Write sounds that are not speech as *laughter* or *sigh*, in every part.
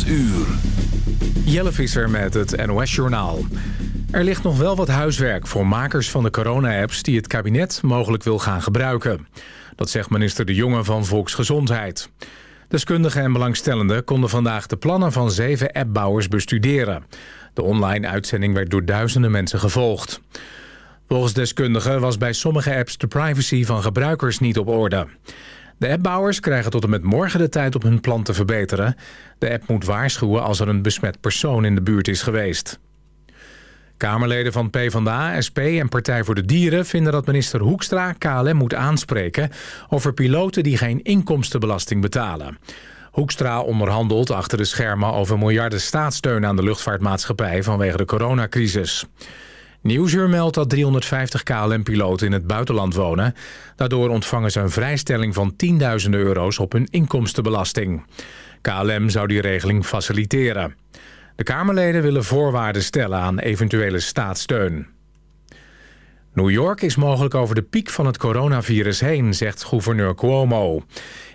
8 uur. Jelle Visser met het NOS-journaal. Er ligt nog wel wat huiswerk voor makers van de corona-apps... die het kabinet mogelijk wil gaan gebruiken. Dat zegt minister De Jonge van Volksgezondheid. Deskundigen en belangstellenden konden vandaag de plannen van zeven appbouwers bestuderen. De online uitzending werd door duizenden mensen gevolgd. Volgens deskundigen was bij sommige apps de privacy van gebruikers niet op orde. De appbouwers krijgen tot en met morgen de tijd om hun plan te verbeteren. De app moet waarschuwen als er een besmet persoon in de buurt is geweest. Kamerleden van PvdA, SP en Partij voor de Dieren vinden dat minister Hoekstra KLM moet aanspreken over piloten die geen inkomstenbelasting betalen. Hoekstra onderhandelt achter de schermen over miljarden staatssteun aan de luchtvaartmaatschappij vanwege de coronacrisis. Nieuwsuur meldt dat 350 KLM-piloten in het buitenland wonen. Daardoor ontvangen ze een vrijstelling van tienduizenden euro's op hun inkomstenbelasting. KLM zou die regeling faciliteren. De Kamerleden willen voorwaarden stellen aan eventuele staatssteun. New York is mogelijk over de piek van het coronavirus heen, zegt gouverneur Cuomo.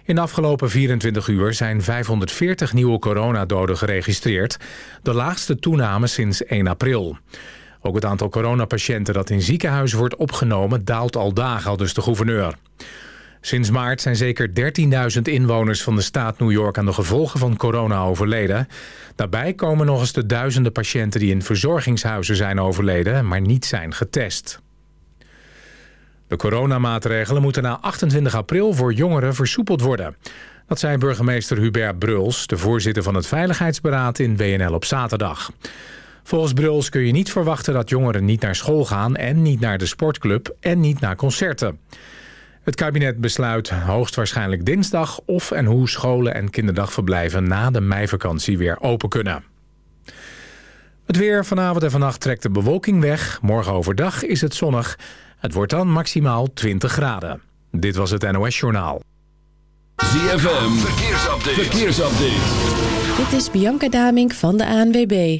In de afgelopen 24 uur zijn 540 nieuwe coronadoden geregistreerd. De laagste toename sinds 1 april. Ook het aantal coronapatiënten dat in ziekenhuizen wordt opgenomen... daalt al dagen, al dus de gouverneur. Sinds maart zijn zeker 13.000 inwoners van de staat New York... aan de gevolgen van corona overleden. Daarbij komen nog eens de duizenden patiënten... die in verzorgingshuizen zijn overleden, maar niet zijn getest. De coronamaatregelen moeten na 28 april voor jongeren versoepeld worden. Dat zei burgemeester Hubert Bruls, de voorzitter van het Veiligheidsberaad in WNL op zaterdag. Volgens Bruls kun je niet verwachten dat jongeren niet naar school gaan... en niet naar de sportclub en niet naar concerten. Het kabinet besluit hoogstwaarschijnlijk dinsdag... of en hoe scholen en kinderdagverblijven na de meivakantie weer open kunnen. Het weer vanavond en vannacht trekt de bewolking weg. Morgen overdag is het zonnig. Het wordt dan maximaal 20 graden. Dit was het NOS Journaal. ZFM, verkeersupdate. verkeersupdate. Dit is Bianca Damink van de ANWB.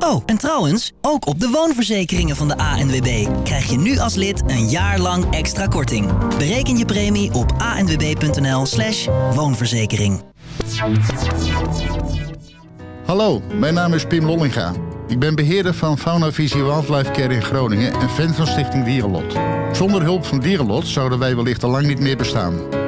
Oh, en trouwens, ook op de woonverzekeringen van de ANWB krijg je nu als lid een jaar lang extra korting. Bereken je premie op anwb.nl slash woonverzekering. Hallo, mijn naam is Pim Lollinga. Ik ben beheerder van Fauna Visie Wildlife Care in Groningen en fan van Stichting Dierenlot. Zonder hulp van Dierenlot zouden wij wellicht al lang niet meer bestaan.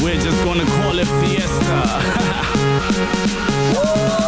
We're just gonna call it fiesta. *laughs*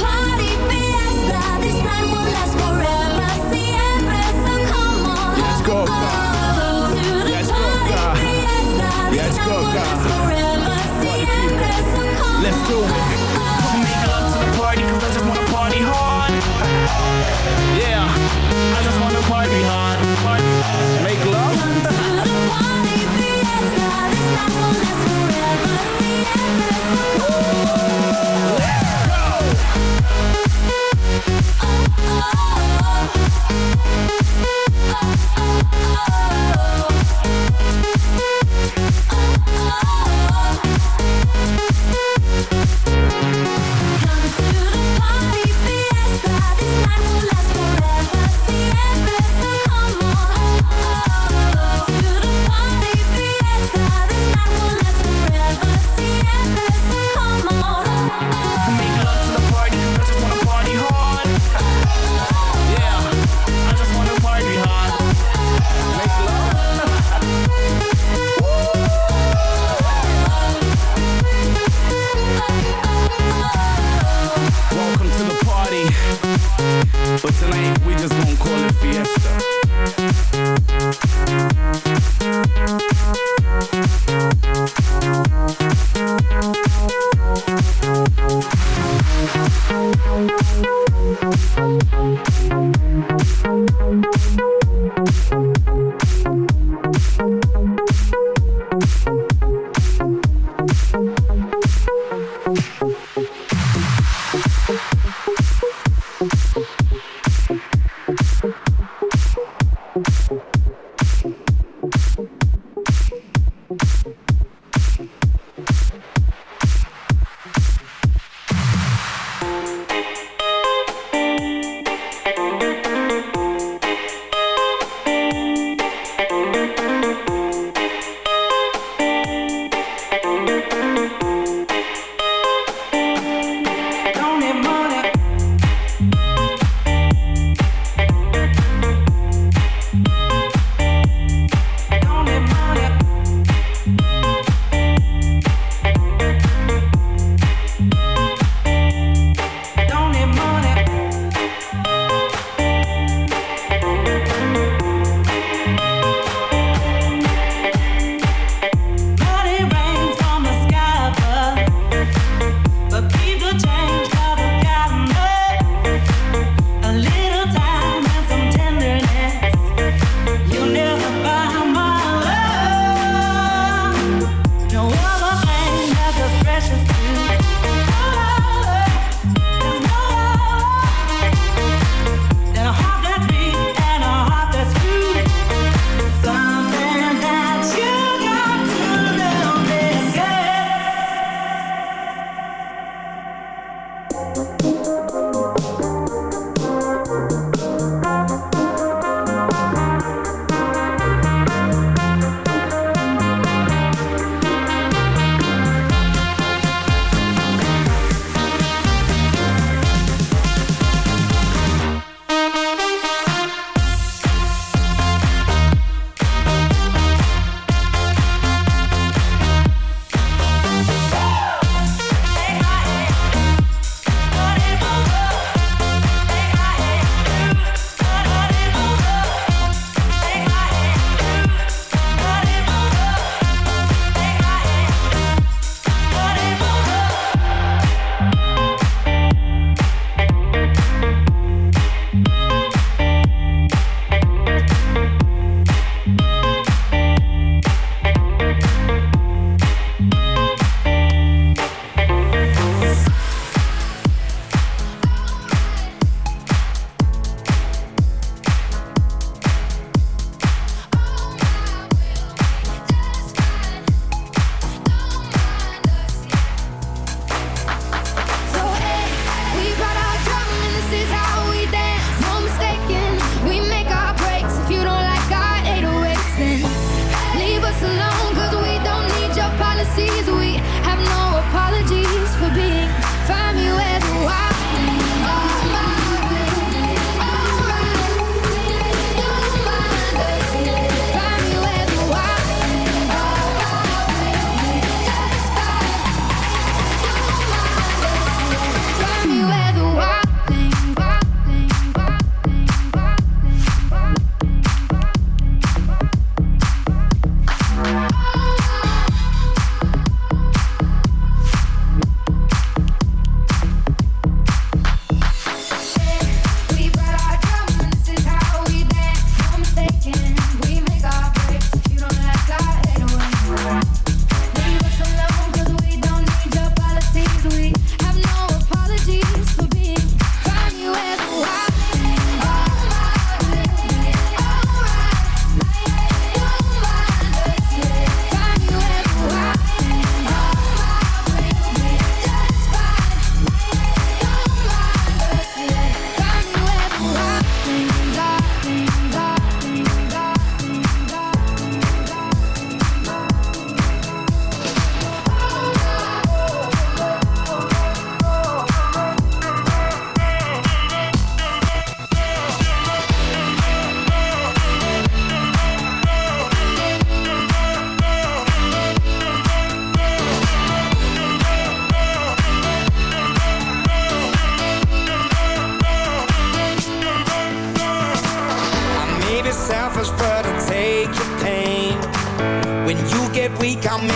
Go, God. Let's go, God. Let's go, God. Let's do it. Come make love to the party, cause I just wanna party hard. Yeah, I just wanna party hard. Make love. Make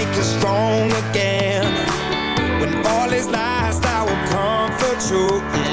make us strong again. When all is lost, I will comfort you.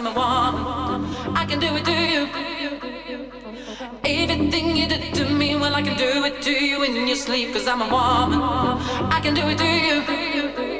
I'm the one. I can do it to you. Everything you did to me, well, I can do it to you in your sleep, cause I'm a woman. I can do it to you.